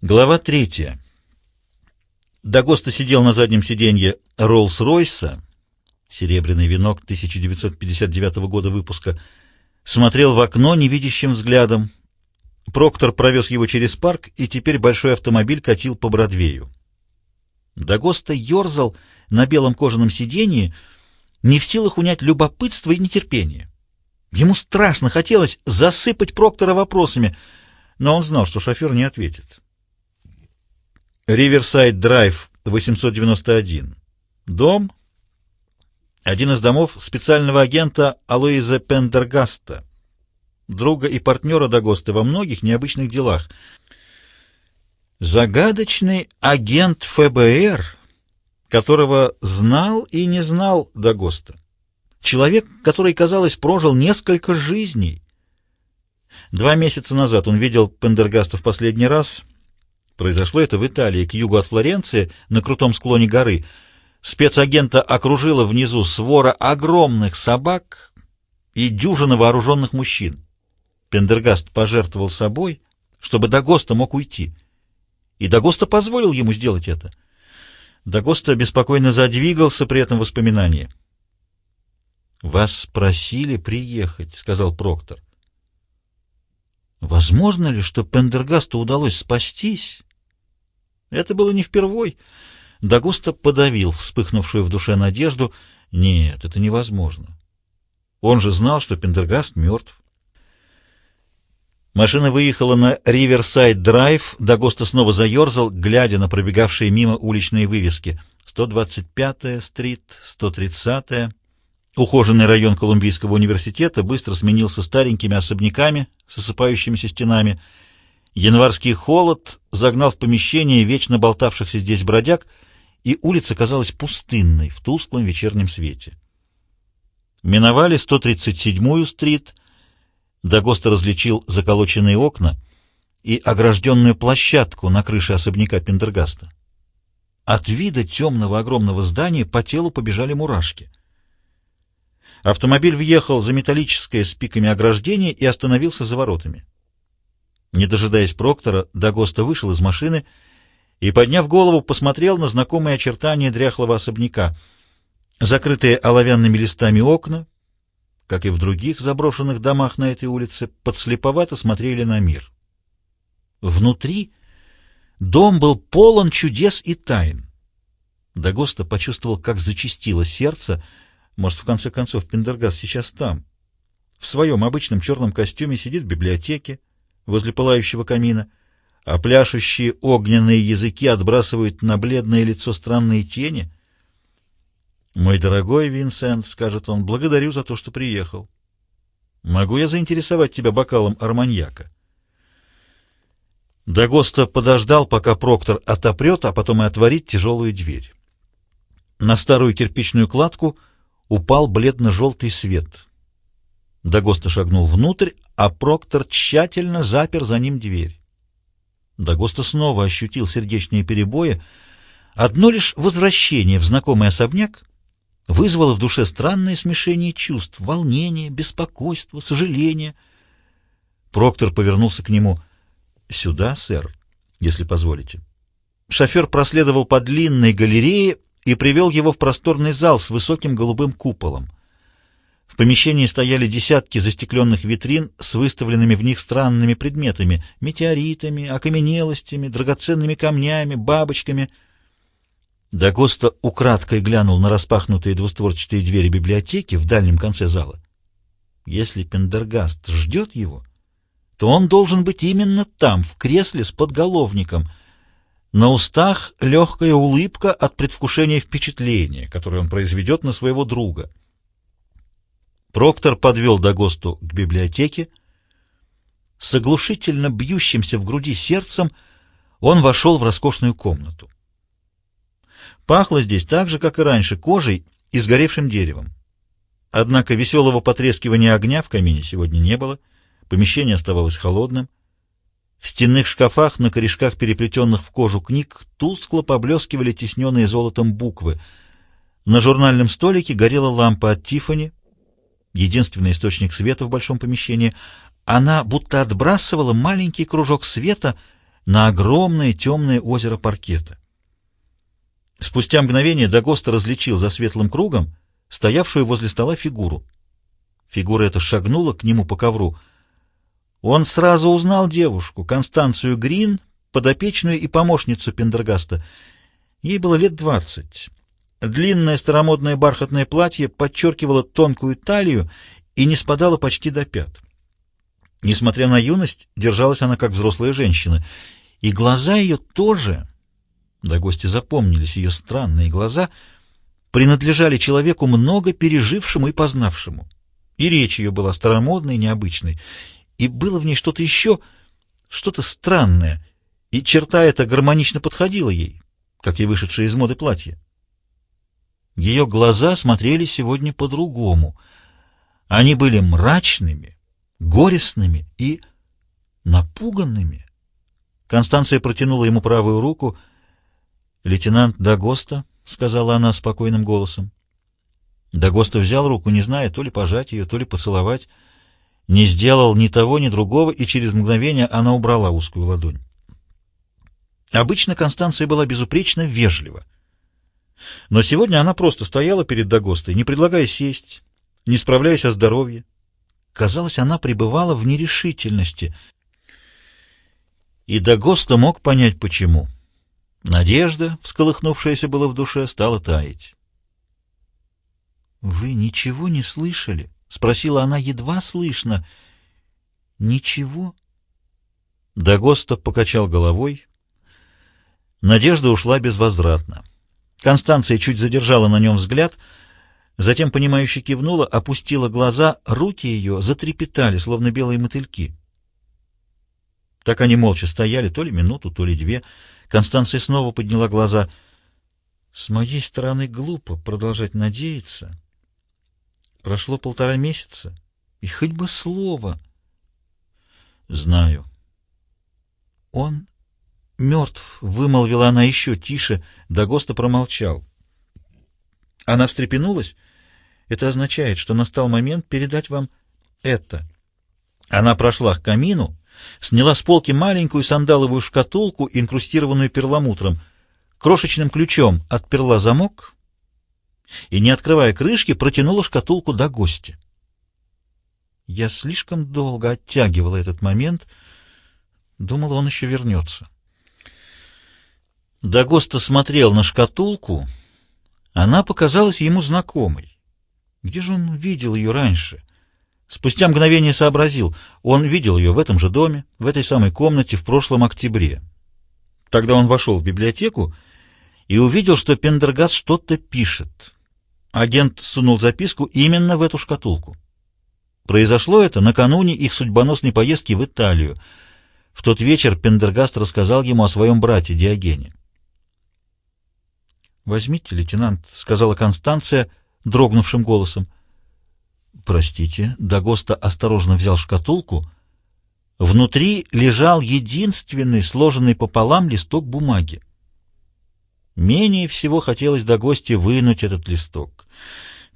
Глава третья. Дагоста сидел на заднем сиденье Роллс-Ройса, серебряный венок 1959 года выпуска, смотрел в окно невидящим взглядом. Проктор провез его через парк, и теперь большой автомобиль катил по Бродвею. Дагоста ерзал на белом кожаном сиденье, не в силах унять любопытство и нетерпение. Ему страшно хотелось засыпать Проктора вопросами, но он знал, что шофер не ответит. Риверсайд Драйв, 891. Дом. Один из домов специального агента Алоиза Пендергаста, друга и партнера Дагоста во многих необычных делах. Загадочный агент ФБР, которого знал и не знал Дагоста. Человек, который, казалось, прожил несколько жизней. Два месяца назад он видел Пендергаста в последний раз — Произошло это в Италии, к югу от Флоренции, на крутом склоне горы. Спецагента окружила внизу свора огромных собак и дюжина вооруженных мужчин. Пендергаст пожертвовал собой, чтобы Дагоста мог уйти. И Дагоста позволил ему сделать это. Дагоста беспокойно задвигался при этом воспоминании. «Вас просили приехать», — сказал Проктор. «Возможно ли, что Пендергасту удалось спастись?» Это было не впервой. Дагуста подавил вспыхнувшую в душе надежду. Нет, это невозможно. Он же знал, что Пендергаст мертв. Машина выехала на Риверсайд-драйв. Дагоста снова заерзал, глядя на пробегавшие мимо уличные вывески. 125-я стрит, 130-я. Ухоженный район Колумбийского университета быстро сменился старенькими особняками с осыпающимися стенами — Январский холод загнал в помещение вечно болтавшихся здесь бродяг, и улица казалась пустынной в тусклом вечернем свете. Миновали 137-ю стрит, Дагоста различил заколоченные окна и огражденную площадку на крыше особняка Пендергаста. От вида темного огромного здания по телу побежали мурашки. Автомобиль въехал за металлическое с пиками ограждение и остановился за воротами. Не дожидаясь Проктора, Дагоста вышел из машины и, подняв голову, посмотрел на знакомые очертания дряхлого особняка. Закрытые оловянными листами окна, как и в других заброшенных домах на этой улице, подслеповато смотрели на мир. Внутри дом был полон чудес и тайн. Дагоста почувствовал, как зачастило сердце. Может, в конце концов, Пендергас сейчас там. В своем обычном черном костюме сидит в библиотеке, возле пылающего камина, а пляшущие огненные языки отбрасывают на бледное лицо странные тени. «Мой дорогой Винсент», — скажет он, — «благодарю за то, что приехал. Могу я заинтересовать тебя бокалом арманьяка?» Дагоста подождал, пока Проктор отопрет, а потом и отворит тяжелую дверь. На старую кирпичную кладку упал бледно-желтый свет. Дагоста шагнул внутрь, а Проктор тщательно запер за ним дверь. Дагоста снова ощутил сердечные перебои. Одно лишь возвращение в знакомый особняк вызвало в душе странное смешение чувств — волнение, беспокойство, сожаление. Проктор повернулся к нему. «Сюда, сэр, если позволите». Шофер проследовал по длинной галерее и привел его в просторный зал с высоким голубым куполом. В помещении стояли десятки застекленных витрин с выставленными в них странными предметами — метеоритами, окаменелостями, драгоценными камнями, бабочками. Дагоста украдкой глянул на распахнутые двустворчатые двери библиотеки в дальнем конце зала. Если Пендергаст ждет его, то он должен быть именно там, в кресле с подголовником. На устах легкая улыбка от предвкушения впечатления, которое он произведет на своего друга — Проктор подвел Дагосту к библиотеке. С оглушительно бьющимся в груди сердцем он вошел в роскошную комнату. Пахло здесь так же, как и раньше, кожей и сгоревшим деревом. Однако веселого потрескивания огня в камине сегодня не было, помещение оставалось холодным. В стенных шкафах на корешках переплетенных в кожу книг тускло поблескивали тесненные золотом буквы. На журнальном столике горела лампа от Тиффани, единственный источник света в большом помещении, она будто отбрасывала маленький кружок света на огромное темное озеро паркета. Спустя мгновение Дагоста различил за светлым кругом стоявшую возле стола фигуру. Фигура эта шагнула к нему по ковру. Он сразу узнал девушку, Констанцию Грин, подопечную и помощницу Пендергаста. Ей было лет двадцать. Длинное старомодное бархатное платье подчеркивало тонкую талию и не спадало почти до пят. Несмотря на юность, держалась она как взрослая женщина, и глаза ее тоже, да гости запомнились ее странные глаза, принадлежали человеку, много пережившему и познавшему. И речь ее была старомодной, необычной, и было в ней что-то еще, что-то странное, и черта эта гармонично подходила ей, как и вышедшее из моды платье. Ее глаза смотрели сегодня по-другому. Они были мрачными, горестными и напуганными. Констанция протянула ему правую руку. «Лейтенант Дагоста», — сказала она спокойным голосом. Дагоста взял руку, не зная, то ли пожать ее, то ли поцеловать. Не сделал ни того, ни другого, и через мгновение она убрала узкую ладонь. Обычно Констанция была безупречно вежлива. Но сегодня она просто стояла перед Дагостой, не предлагая сесть, не справляясь о здоровье. Казалось, она пребывала в нерешительности. И Дагоста мог понять, почему. Надежда, всколыхнувшаяся была в душе, стала таять. «Вы ничего не слышали?» — спросила она едва слышно. «Ничего?» Дагоста покачал головой. Надежда ушла безвозвратно. Констанция чуть задержала на нем взгляд, затем, понимающе кивнула, опустила глаза, руки ее затрепетали, словно белые мотыльки. Так они молча стояли, то ли минуту, то ли две. Констанция снова подняла глаза. «С моей стороны глупо продолжать надеяться». Прошло полтора месяца, и хоть бы слово. Знаю. Он мертв, вымолвила она еще тише, Дагоста промолчал. Она встрепенулась. Это означает, что настал момент передать вам это. Она прошла к камину, сняла с полки маленькую сандаловую шкатулку, инкрустированную перламутром, крошечным ключом отперла замок и, не открывая крышки, протянула шкатулку до гостя. Я слишком долго оттягивала этот момент, думала, он еще вернется. Дагоста смотрел на шкатулку, она показалась ему знакомой. Где же он видел ее раньше? Спустя мгновение сообразил, он видел ее в этом же доме, в этой самой комнате в прошлом октябре. Тогда он вошел в библиотеку и увидел, что Пендергас что-то пишет. Агент сунул записку именно в эту шкатулку. Произошло это накануне их судьбоносной поездки в Италию. В тот вечер Пендергаст рассказал ему о своем брате Диогене. «Возьмите, лейтенант», — сказала Констанция дрогнувшим голосом. «Простите». Дагоста осторожно взял шкатулку. Внутри лежал единственный, сложенный пополам листок бумаги. Менее всего хотелось до гостя вынуть этот листок.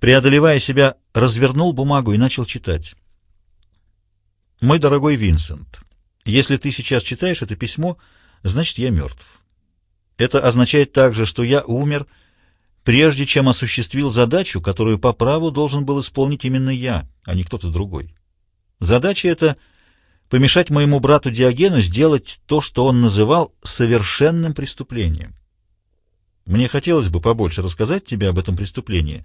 Преодолевая себя, развернул бумагу и начал читать. «Мой дорогой Винсент, если ты сейчас читаешь это письмо, значит, я мертв. Это означает также, что я умер, прежде чем осуществил задачу, которую по праву должен был исполнить именно я, а не кто-то другой. Задача эта — помешать моему брату Диогену сделать то, что он называл совершенным преступлением. Мне хотелось бы побольше рассказать тебе об этом преступлении.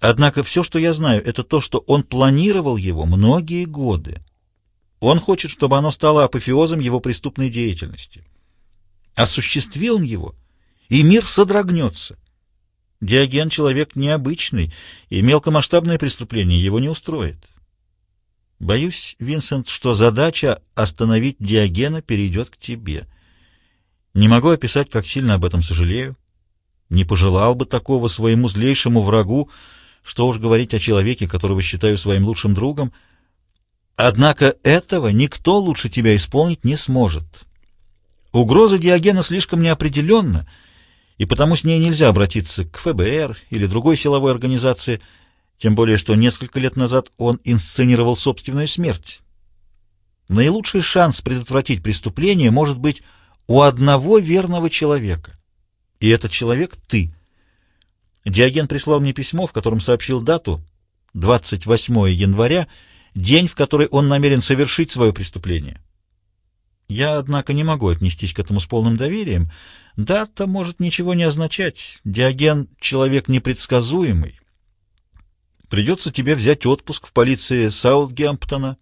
Однако все, что я знаю, это то, что он планировал его многие годы. Он хочет, чтобы оно стало апофеозом его преступной деятельности. Осуществил он его, и мир содрогнется. Диоген — человек необычный, и мелкомасштабное преступление его не устроит. Боюсь, Винсент, что задача остановить Диогена перейдет к тебе. Не могу описать, как сильно об этом сожалею. Не пожелал бы такого своему злейшему врагу, что уж говорить о человеке, которого считаю своим лучшим другом. Однако этого никто лучше тебя исполнить не сможет. Угроза Диогена слишком неопределенна, и потому с ней нельзя обратиться к ФБР или другой силовой организации, тем более что несколько лет назад он инсценировал собственную смерть. Наилучший шанс предотвратить преступление может быть у одного верного человека. И этот человек — ты. Диоген прислал мне письмо, в котором сообщил дату — 28 января, день, в который он намерен совершить свое преступление. Я, однако, не могу отнестись к этому с полным доверием. Дата может ничего не означать. Диоген — человек непредсказуемый. Придется тебе взять отпуск в полиции Саутгемптона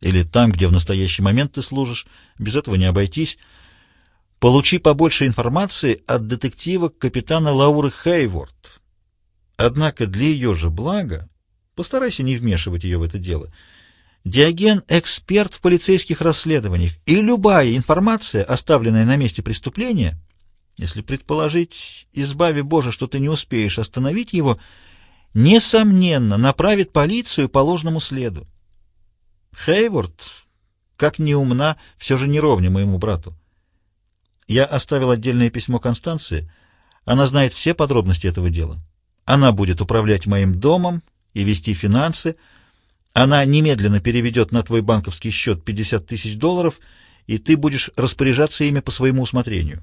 или там, где в настоящий момент ты служишь. Без этого не обойтись. Получи побольше информации от детектива капитана Лауры Хейворд. Однако для ее же блага постарайся не вмешивать ее в это дело. Диоген — эксперт в полицейских расследованиях, и любая информация, оставленная на месте преступления, если предположить, избави Боже, что ты не успеешь остановить его, несомненно, направит полицию по ложному следу. Хейворд, как ни умна, все же не ровня моему брату. Я оставил отдельное письмо Констанции. Она знает все подробности этого дела. Она будет управлять моим домом и вести финансы. Она немедленно переведет на твой банковский счет 50 тысяч долларов, и ты будешь распоряжаться ими по своему усмотрению.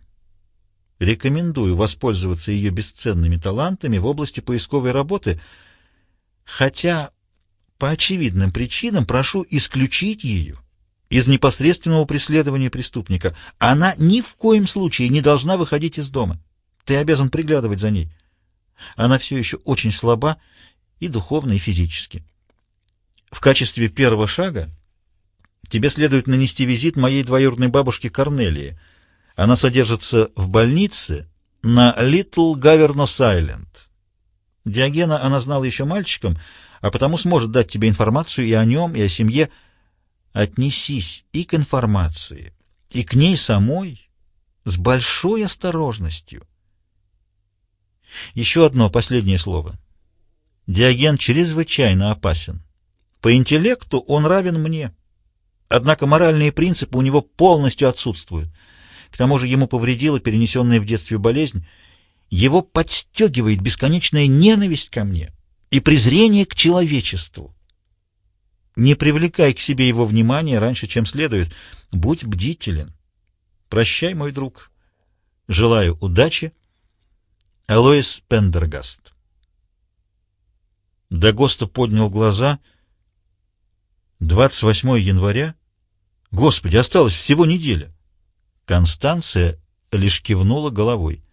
Рекомендую воспользоваться ее бесценными талантами в области поисковой работы, хотя по очевидным причинам прошу исключить ее из непосредственного преследования преступника. Она ни в коем случае не должна выходить из дома. Ты обязан приглядывать за ней. Она все еще очень слаба и духовно, и физически. В качестве первого шага тебе следует нанести визит моей двоюродной бабушке Корнелии. Она содержится в больнице на Little Governors Island. Диогена она знала еще мальчиком, а потому сможет дать тебе информацию и о нем, и о семье, отнесись и к информации, и к ней самой с большой осторожностью. Еще одно последнее слово. Диоген чрезвычайно опасен. По интеллекту он равен мне. Однако моральные принципы у него полностью отсутствуют. К тому же ему повредила перенесенная в детстве болезнь. Его подстегивает бесконечная ненависть ко мне и презрение к человечеству. Не привлекай к себе его внимание раньше, чем следует. Будь бдителен. Прощай, мой друг. Желаю удачи. Алоис Пендергаст. Дагоста поднял глаза. 28 января? Господи, осталось всего неделя. Констанция лишь кивнула головой.